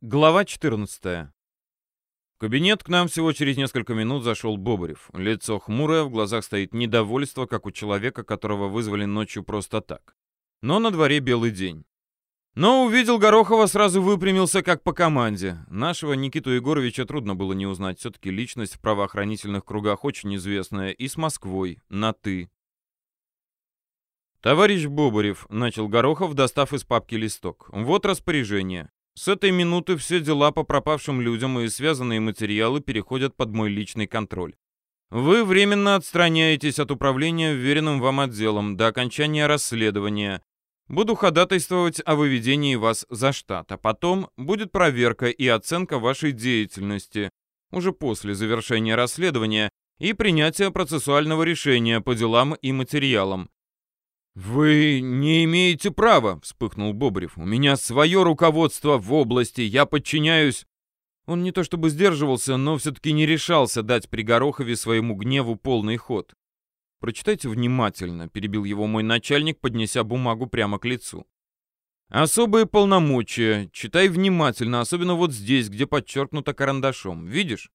Глава 14. В кабинет к нам всего через несколько минут зашел Бобарев. Лицо хмурое, в глазах стоит недовольство, как у человека, которого вызвали ночью просто так. Но на дворе белый день. Но увидел Горохова, сразу выпрямился, как по команде. Нашего Никиту Егоровича трудно было не узнать. Все-таки личность в правоохранительных кругах очень известная. И с Москвой. На «ты». «Товарищ Бобарев», — начал Горохов, достав из папки листок. «Вот распоряжение. С этой минуты все дела по пропавшим людям и связанные материалы переходят под мой личный контроль. Вы временно отстраняетесь от управления вверенным вам отделом до окончания расследования. Буду ходатайствовать о выведении вас за штат, а потом будет проверка и оценка вашей деятельности уже после завершения расследования и принятия процессуального решения по делам и материалам. «Вы не имеете права», — вспыхнул Бобрев. «У меня свое руководство в области, я подчиняюсь...» Он не то чтобы сдерживался, но все-таки не решался дать при Горохове своему гневу полный ход. «Прочитайте внимательно», — перебил его мой начальник, поднеся бумагу прямо к лицу. «Особые полномочия. Читай внимательно, особенно вот здесь, где подчеркнуто карандашом. Видишь?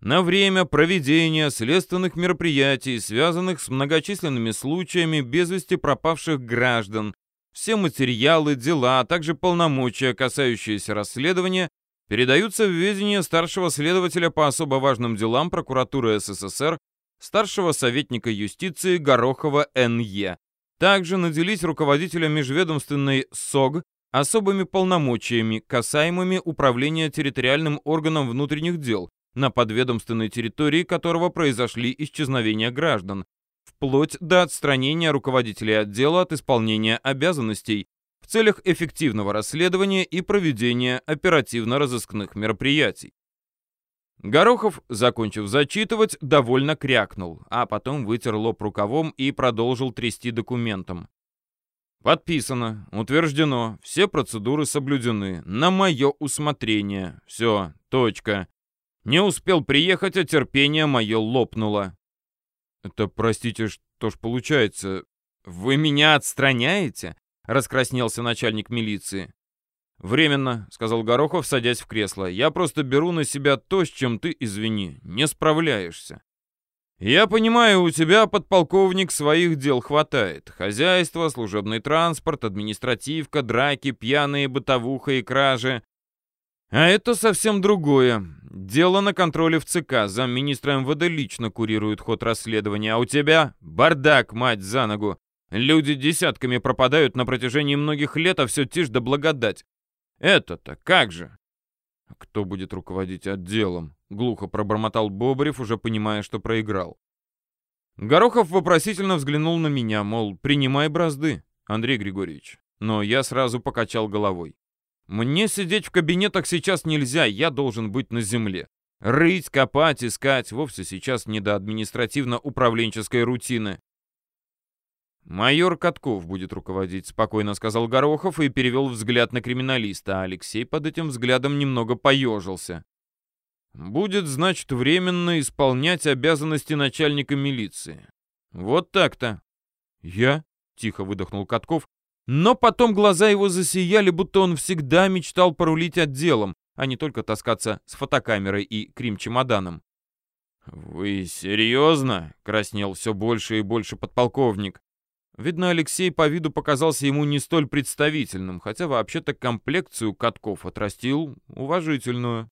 На время проведения следственных мероприятий, связанных с многочисленными случаями без вести пропавших граждан. Все материалы, дела, а также полномочия, касающиеся расследования, передаются в ведение старшего следователя по особо важным делам прокуратуры СССР, старшего советника юстиции Горохова Н.Е. Также наделить руководителя межведомственной СОГ особыми полномочиями, касаемыми управления территориальным органом внутренних дел, на подведомственной территории которого произошли исчезновения граждан, вплоть до отстранения руководителей отдела от исполнения обязанностей в целях эффективного расследования и проведения оперативно-розыскных мероприятий. Горохов, закончив зачитывать, довольно крякнул, а потом вытер лоб рукавом и продолжил трясти документом. Подписано, утверждено, все процедуры соблюдены, на мое усмотрение. Все, точка. Не успел приехать, а терпение мое лопнуло. Это, простите, что ж получается? Вы меня отстраняете? Раскраснелся начальник милиции. «Временно», — сказал Горохов, садясь в кресло. «Я просто беру на себя то, с чем ты, извини, не справляешься. Я понимаю, у тебя, подполковник, своих дел хватает. Хозяйство, служебный транспорт, административка, драки, пьяные, бытовуха и кражи. А это совсем другое. Дело на контроле в ЦК. Замминистра МВД лично курирует ход расследования. А у тебя бардак, мать, за ногу. Люди десятками пропадают на протяжении многих лет, а все тишь да благодать. Это-то как же? Кто будет руководить отделом? Глухо пробормотал Бобрев, уже понимая, что проиграл. Горохов вопросительно взглянул на меня, мол, принимай бразды, Андрей Григорьевич. Но я сразу покачал головой. Мне сидеть в кабинетах сейчас нельзя, я должен быть на земле. Рыть, копать, искать вовсе сейчас не до административно-управленческой рутины. «Майор Катков будет руководить», — спокойно сказал Горохов и перевел взгляд на криминалиста, а Алексей под этим взглядом немного поежился. «Будет, значит, временно исполнять обязанности начальника милиции. Вот так-то». «Я?» — тихо выдохнул Катков но потом глаза его засияли, будто он всегда мечтал порулить отделом, а не только таскаться с фотокамерой и крим-чемоданом. «Вы серьезно?» — краснел все больше и больше подполковник. Видно, Алексей по виду показался ему не столь представительным, хотя вообще-то комплекцию катков отрастил уважительную.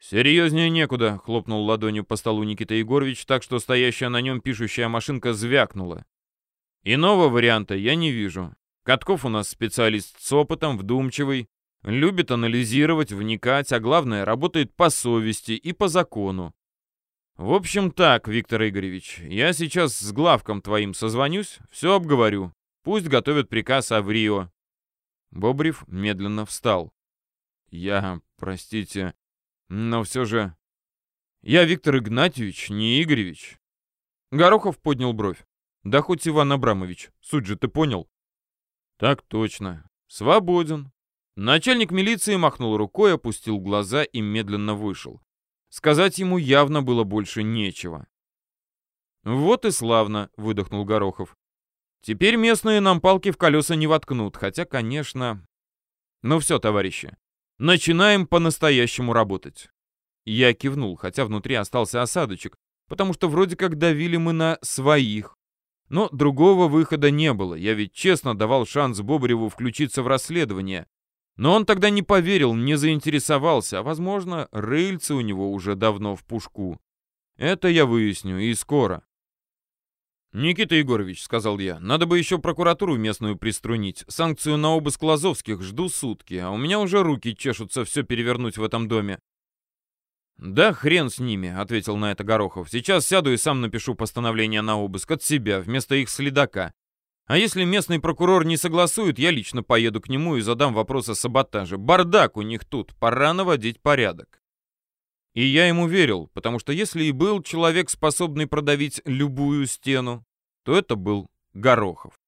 «Серьезнее некуда», — хлопнул ладонью по столу Никита Егорович, так что стоящая на нем пишущая машинка звякнула. Иного варианта я не вижу. Катков у нас специалист с опытом, вдумчивый, любит анализировать, вникать, а главное, работает по совести и по закону. В общем так, Виктор Игоревич, я сейчас с главком твоим созвонюсь, все обговорю. Пусть готовят приказ Аврио. Бобрев медленно встал. Я, простите, но все же... Я Виктор Игнатьевич, не Игоревич. Горохов поднял бровь. Да хоть Иван Абрамович, суть же ты понял? Так точно. Свободен. Начальник милиции махнул рукой, опустил глаза и медленно вышел. Сказать ему явно было больше нечего. «Вот и славно», — выдохнул Горохов. «Теперь местные нам палки в колеса не воткнут, хотя, конечно...» «Ну все, товарищи, Начинаем по-настоящему работать. Я кивнул, хотя внутри остался осадочек, потому что вроде как давили мы на своих. Но другого выхода не было, я ведь честно давал шанс Бобреву включиться в расследование. Но он тогда не поверил, не заинтересовался, а, возможно, рыльцы у него уже давно в пушку. Это я выясню, и скоро. «Никита Егорович», — сказал я, — «надо бы еще прокуратуру местную приструнить. Санкцию на обыск Лазовских жду сутки, а у меня уже руки чешутся все перевернуть в этом доме. «Да хрен с ними», — ответил на это Горохов. «Сейчас сяду и сам напишу постановление на обыск от себя, вместо их следака. А если местный прокурор не согласует, я лично поеду к нему и задам вопрос о саботаже. Бардак у них тут, пора наводить порядок». И я ему верил, потому что если и был человек, способный продавить любую стену, то это был Горохов.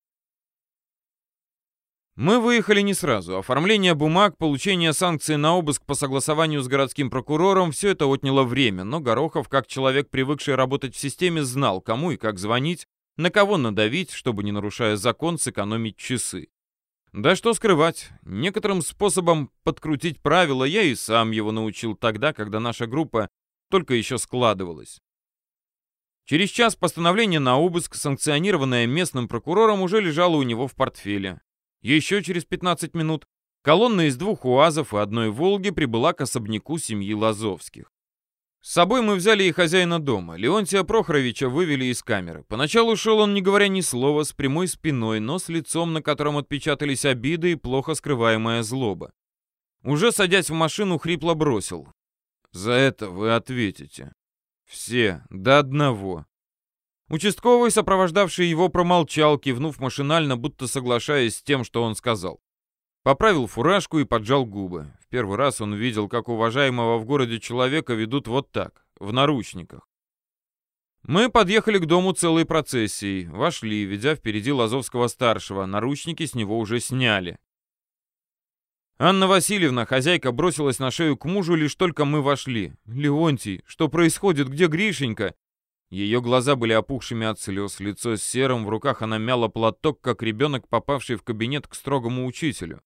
Мы выехали не сразу. Оформление бумаг, получение санкций на обыск по согласованию с городским прокурором – все это отняло время, но Горохов, как человек, привыкший работать в системе, знал, кому и как звонить, на кого надавить, чтобы, не нарушая закон, сэкономить часы. Да что скрывать, некоторым способом подкрутить правила я и сам его научил тогда, когда наша группа только еще складывалась. Через час постановление на обыск, санкционированное местным прокурором, уже лежало у него в портфеле. Еще через 15 минут колонна из двух УАЗов и одной «Волги» прибыла к особняку семьи Лазовских. С собой мы взяли и хозяина дома. Леонтия Прохоровича вывели из камеры. Поначалу шел он, не говоря ни слова, с прямой спиной, но с лицом, на котором отпечатались обиды и плохо скрываемая злоба. Уже садясь в машину, хрипло бросил. «За это вы ответите. Все, до одного. Участковый, сопровождавший его, промолчал, кивнув машинально, будто соглашаясь с тем, что он сказал. Поправил фуражку и поджал губы. В первый раз он видел, как уважаемого в городе человека ведут вот так, в наручниках. Мы подъехали к дому целой процессией, вошли, ведя впереди Лазовского-старшего, наручники с него уже сняли. Анна Васильевна, хозяйка, бросилась на шею к мужу, лишь только мы вошли. «Леонтий, что происходит? Где Гришенька?» Ее глаза были опухшими от слез, лицо серым, в руках она мяла платок, как ребенок, попавший в кабинет к строгому учителю.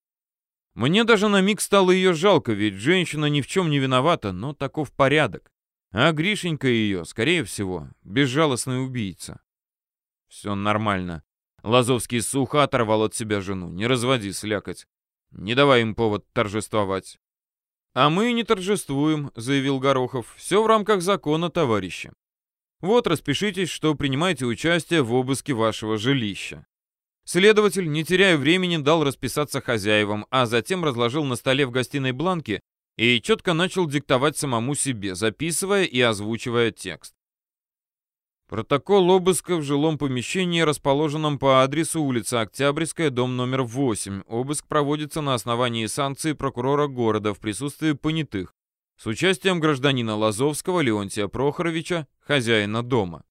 Мне даже на миг стало ее жалко, ведь женщина ни в чем не виновата, но таков порядок. А Гришенька ее, скорее всего, безжалостный убийца. Все нормально. Лазовский сухо оторвал от себя жену. Не разводи слякоть. Не давай им повод торжествовать. «А мы не торжествуем», — заявил Горохов. «Все в рамках закона, товарищи. Вот распишитесь, что принимаете участие в обыске вашего жилища. Следователь, не теряя времени, дал расписаться хозяевам, а затем разложил на столе в гостиной бланки и четко начал диктовать самому себе, записывая и озвучивая текст. Протокол обыска в жилом помещении, расположенном по адресу улица Октябрьская, дом номер 8. Обыск проводится на основании санкции прокурора города в присутствии понятых, с участием гражданина Лазовского Леонтия Прохоровича, хозяина дома.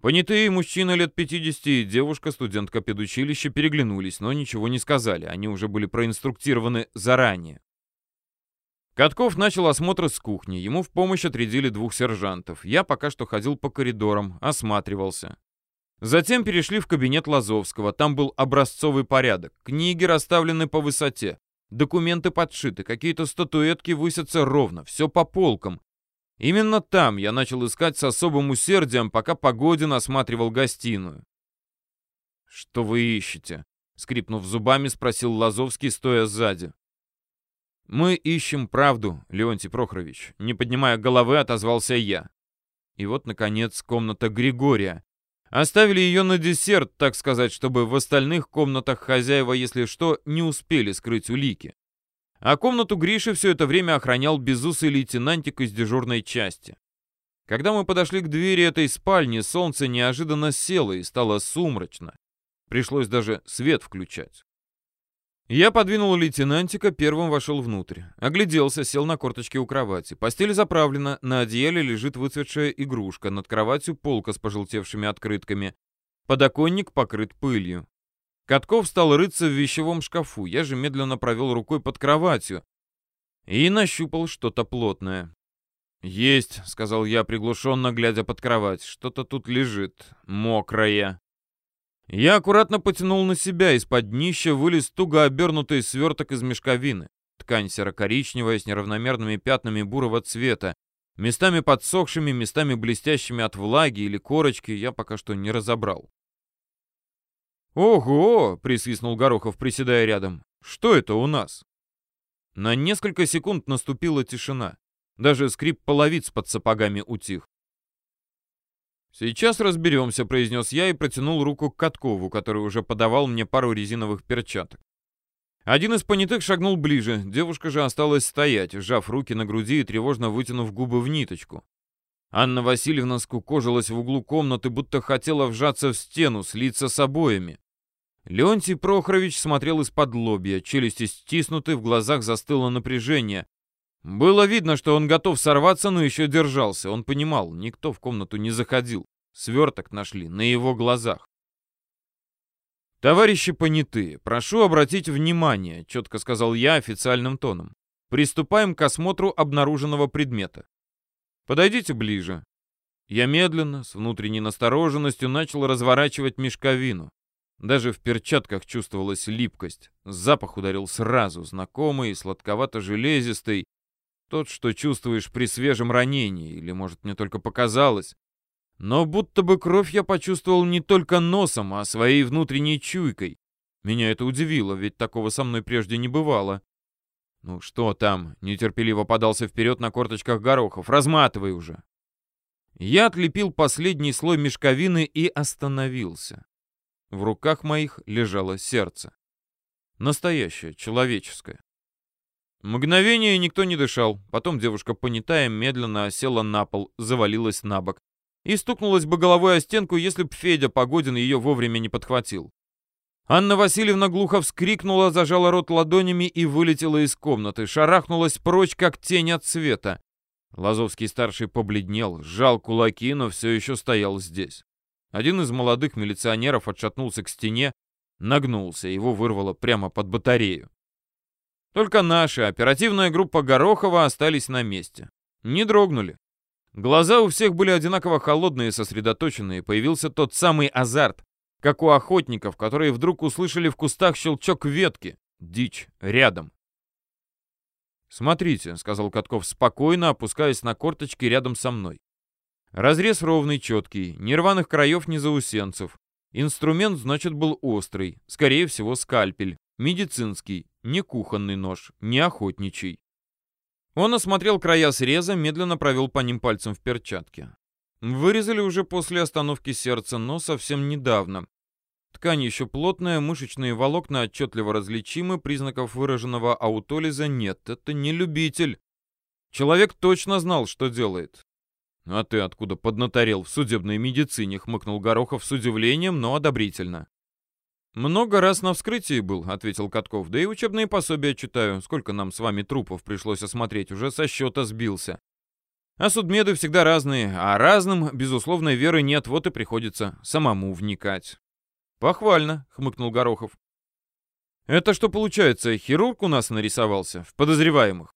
Понятые мужчина лет 50 и девушка, студентка педучилища, переглянулись, но ничего не сказали, они уже были проинструктированы заранее. Катков начал осмотр с кухни, ему в помощь отрядили двух сержантов. Я пока что ходил по коридорам, осматривался. Затем перешли в кабинет Лазовского, там был образцовый порядок, книги расставлены по высоте, Документы подшиты, какие-то статуэтки высятся ровно, все по полкам. Именно там я начал искать с особым усердием, пока Погодин осматривал гостиную. «Что вы ищете?» — скрипнув зубами, спросил Лазовский, стоя сзади. «Мы ищем правду, Леонтий Прохорович», — не поднимая головы, отозвался я. И вот, наконец, комната Григория. Оставили ее на десерт, так сказать, чтобы в остальных комнатах хозяева, если что, не успели скрыть улики. А комнату Гриши все это время охранял безусый лейтенантик из дежурной части. Когда мы подошли к двери этой спальни, солнце неожиданно село и стало сумрачно. Пришлось даже свет включать. Я подвинул лейтенантика, первым вошел внутрь. Огляделся, сел на корточке у кровати. Постель заправлена, на одеяле лежит выцветшая игрушка, над кроватью полка с пожелтевшими открытками. Подоконник покрыт пылью. Катков стал рыться в вещевом шкафу, я же медленно провел рукой под кроватью и нащупал что-то плотное. «Есть», — сказал я, приглушенно глядя под кровать, — «что-то тут лежит, мокрое». Я аккуратно потянул на себя, из-под днища вылез туго обернутый сверток из мешковины. Ткань серо-коричневая с неравномерными пятнами бурого цвета, местами подсохшими, местами блестящими от влаги или корочки, я пока что не разобрал. «Ого!» — присвистнул Горохов, приседая рядом. «Что это у нас?» На несколько секунд наступила тишина. Даже скрип половиц под сапогами утих. «Сейчас разберемся», — произнес я и протянул руку к Каткову, который уже подавал мне пару резиновых перчаток. Один из понятых шагнул ближе, девушка же осталась стоять, сжав руки на груди и тревожно вытянув губы в ниточку. Анна Васильевна скукожилась в углу комнаты, будто хотела вжаться в стену, слиться с обоями. Леонтий Прохорович смотрел из-под лобья, челюсти стиснуты, в глазах застыло напряжение. Было видно, что он готов сорваться, но еще держался. Он понимал, никто в комнату не заходил. Сверток нашли на его глазах. «Товарищи понятые, прошу обратить внимание», — четко сказал я официальным тоном. «Приступаем к осмотру обнаруженного предмета. Подойдите ближе». Я медленно, с внутренней настороженностью, начал разворачивать мешковину. Даже в перчатках чувствовалась липкость. Запах ударил сразу, знакомый, сладковато-железистый. Тот, что чувствуешь при свежем ранении, или, может, мне только показалось. Но будто бы кровь я почувствовал не только носом, а своей внутренней чуйкой. Меня это удивило, ведь такого со мной прежде не бывало. «Ну что там?» — нетерпеливо подался вперед на корточках Горохов. «Разматывай уже!» Я отлепил последний слой мешковины и остановился. В руках моих лежало сердце. Настоящее, человеческое. Мгновение никто не дышал. Потом девушка, понятая, медленно осела на пол, завалилась на бок и стукнулась бы головой о стенку, если б Федя Погодин ее вовремя не подхватил. Анна Васильевна глухо вскрикнула, зажала рот ладонями и вылетела из комнаты, шарахнулась прочь, как тень от света. Лазовский-старший побледнел, сжал кулаки, но все еще стоял здесь. Один из молодых милиционеров отшатнулся к стене, нагнулся, его вырвало прямо под батарею. Только наша оперативная группа Горохова остались на месте. Не дрогнули. Глаза у всех были одинаково холодные и сосредоточенные. Появился тот самый азарт, как у охотников, которые вдруг услышали в кустах щелчок ветки. Дичь рядом. «Смотрите», — сказал Катков спокойно, опускаясь на корточки рядом со мной. Разрез ровный, четкий, ни рваных краев, ни заусенцев. Инструмент, значит, был острый, скорее всего, скальпель, медицинский, не кухонный нож, не охотничий. Он осмотрел края среза, медленно провел по ним пальцем в перчатке. Вырезали уже после остановки сердца, но совсем недавно. Ткань еще плотная, мышечные волокна отчетливо различимы, признаков выраженного аутолиза нет. Это не любитель. Человек точно знал, что делает. «А ты откуда поднаторел в судебной медицине?» — хмыкнул Горохов с удивлением, но одобрительно. «Много раз на вскрытии был», — ответил Катков. «Да и учебные пособия читаю. Сколько нам с вами трупов пришлось осмотреть, уже со счета сбился. А судмеды всегда разные, а разным, безусловно, веры нет, вот и приходится самому вникать». «Похвально», — хмыкнул Горохов. «Это что получается, хирург у нас нарисовался? В подозреваемых?»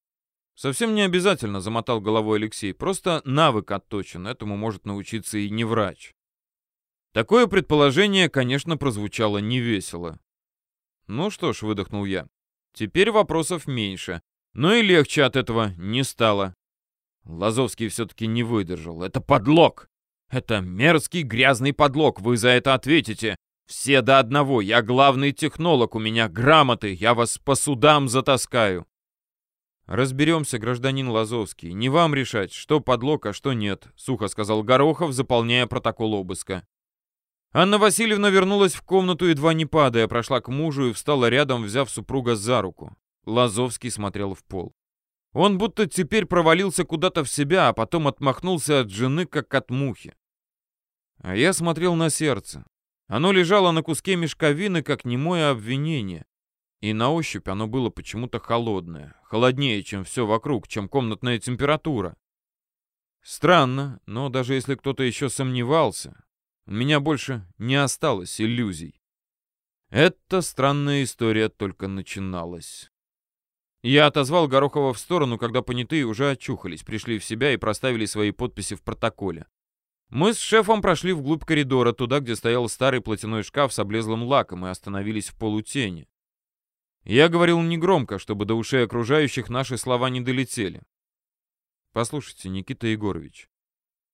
«Совсем не обязательно», — замотал головой Алексей. «Просто навык отточен, этому может научиться и не врач». Такое предположение, конечно, прозвучало невесело. «Ну что ж», — выдохнул я, — «теперь вопросов меньше, но и легче от этого не стало». Лазовский все-таки не выдержал. «Это подлог! Это мерзкий грязный подлог, вы за это ответите! Все до одного, я главный технолог, у меня грамоты, я вас по судам затаскаю!» «Разберемся, гражданин Лазовский. Не вам решать, что подлог, а что нет», — сухо сказал Горохов, заполняя протокол обыска. Анна Васильевна вернулась в комнату, едва не падая, прошла к мужу и встала рядом, взяв супруга за руку. Лазовский смотрел в пол. Он будто теперь провалился куда-то в себя, а потом отмахнулся от жены, как от мухи. А я смотрел на сердце. Оно лежало на куске мешковины, как немое обвинение. И на ощупь оно было почему-то холодное. Холоднее, чем все вокруг, чем комнатная температура. Странно, но даже если кто-то еще сомневался, у меня больше не осталось иллюзий. Эта странная история только начиналась. Я отозвал Горохова в сторону, когда понятые уже очухались, пришли в себя и проставили свои подписи в протоколе. Мы с шефом прошли вглубь коридора, туда, где стоял старый платяной шкаф с облезлым лаком, и остановились в полутени. Я говорил негромко, чтобы до ушей окружающих наши слова не долетели. Послушайте, Никита Егорович,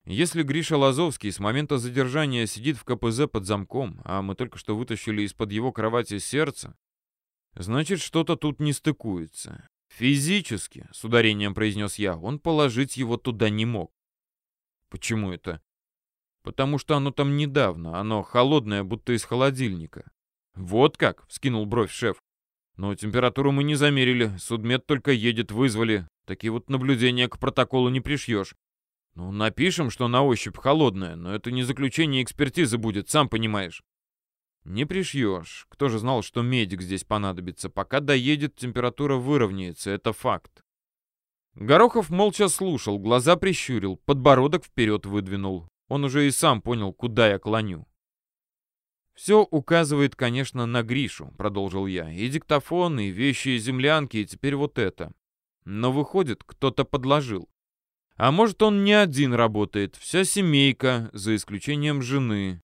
если Гриша Лазовский с момента задержания сидит в КПЗ под замком, а мы только что вытащили из-под его кровати сердце, значит, что-то тут не стыкуется. Физически, с ударением произнес я, он положить его туда не мог. Почему это? Потому что оно там недавно, оно холодное, будто из холодильника. Вот как, вскинул бровь шеф. Но температуру мы не замерили, судмед только едет, вызвали. Такие вот наблюдения к протоколу не пришьешь. Ну, напишем, что на ощупь холодная, но это не заключение экспертизы будет, сам понимаешь. Не пришьешь. Кто же знал, что медик здесь понадобится? Пока доедет, температура выровняется, это факт. Горохов молча слушал, глаза прищурил, подбородок вперед выдвинул. Он уже и сам понял, куда я клоню. «Все указывает, конечно, на Гришу», — продолжил я. «И диктофон, и вещи, и землянки, и теперь вот это. Но выходит, кто-то подложил. А может, он не один работает, вся семейка, за исключением жены.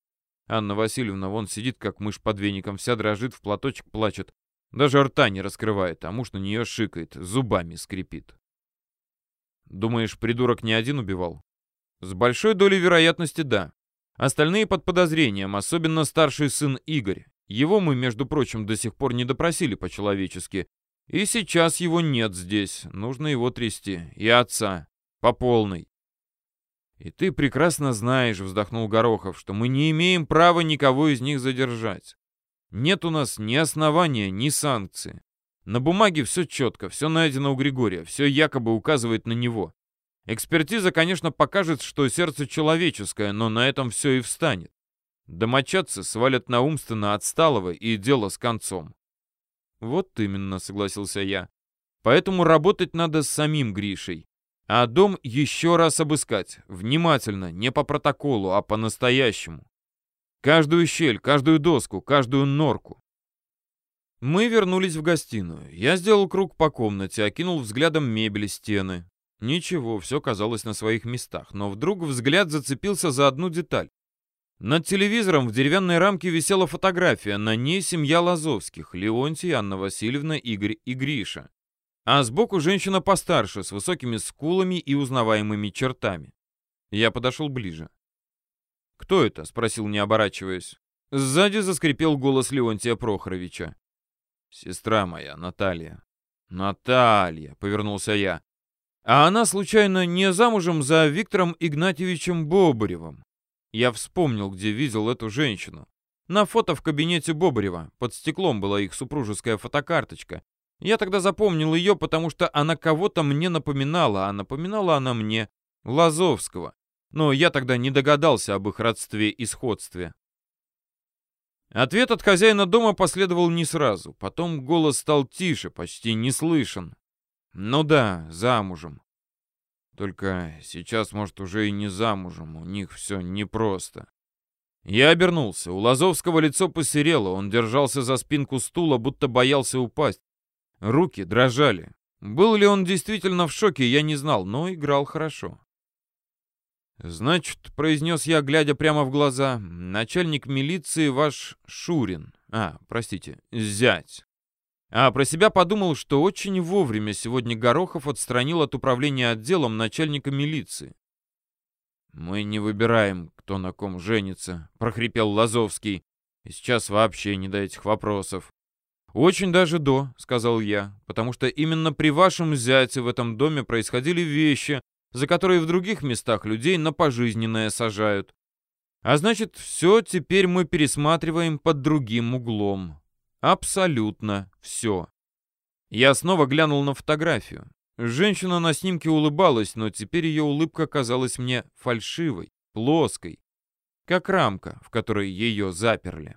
Анна Васильевна вон сидит, как мышь под веником, вся дрожит, в платочек плачет. Даже рта не раскрывает, а муж на нее шикает, зубами скрипит. Думаешь, придурок не один убивал? С большой долей вероятности да. Остальные под подозрением, особенно старший сын Игорь. Его мы, между прочим, до сих пор не допросили по-человечески. И сейчас его нет здесь, нужно его трясти. И отца. По полной. «И ты прекрасно знаешь», — вздохнул Горохов, «что мы не имеем права никого из них задержать. Нет у нас ни основания, ни санкции. На бумаге все четко, все найдено у Григория, все якобы указывает на него. Экспертиза, конечно, покажет, что сердце человеческое, но на этом все и встанет. Домочадцы свалят на умственно отсталого, и дело с концом. Вот именно, согласился я. Поэтому работать надо с самим Гришей. А дом еще раз обыскать. Внимательно, не по протоколу, а по-настоящему. Каждую щель, каждую доску, каждую норку. Мы вернулись в гостиную. Я сделал круг по комнате, окинул взглядом мебель, стены. Ничего, все казалось на своих местах, но вдруг взгляд зацепился за одну деталь. Над телевизором в деревянной рамке висела фотография, на ней семья Лазовских, Леонтий, Анна Васильевна, Игорь и Гриша а сбоку женщина постарше, с высокими скулами и узнаваемыми чертами. Я подошел ближе. «Кто это?» — спросил, не оборачиваясь. Сзади заскрипел голос Леонтия Прохоровича. «Сестра моя, Наталья». «Наталья», — повернулся я. «А она, случайно, не замужем за Виктором Игнатьевичем Бобыревым?» Я вспомнил, где видел эту женщину. На фото в кабинете Бобырева. Под стеклом была их супружеская фотокарточка. Я тогда запомнил ее, потому что она кого-то мне напоминала, а напоминала она мне Лазовского. Но я тогда не догадался об их родстве и сходстве. Ответ от хозяина дома последовал не сразу. Потом голос стал тише, почти не слышен. Ну да, замужем. Только сейчас, может, уже и не замужем. У них все непросто. Я обернулся. У Лазовского лицо посерело. Он держался за спинку стула, будто боялся упасть. Руки дрожали. Был ли он действительно в шоке, я не знал, но играл хорошо. «Значит», — произнес я, глядя прямо в глаза, — «начальник милиции ваш Шурин. А, простите, зять». А про себя подумал, что очень вовремя сегодня Горохов отстранил от управления отделом начальника милиции. «Мы не выбираем, кто на ком женится», — прохрипел Лазовский. «И сейчас вообще не до этих вопросов. «Очень даже до», — сказал я, «потому что именно при вашем зяте в этом доме происходили вещи, за которые в других местах людей на пожизненное сажают. А значит, все теперь мы пересматриваем под другим углом. Абсолютно все». Я снова глянул на фотографию. Женщина на снимке улыбалась, но теперь ее улыбка казалась мне фальшивой, плоской, как рамка, в которой ее заперли.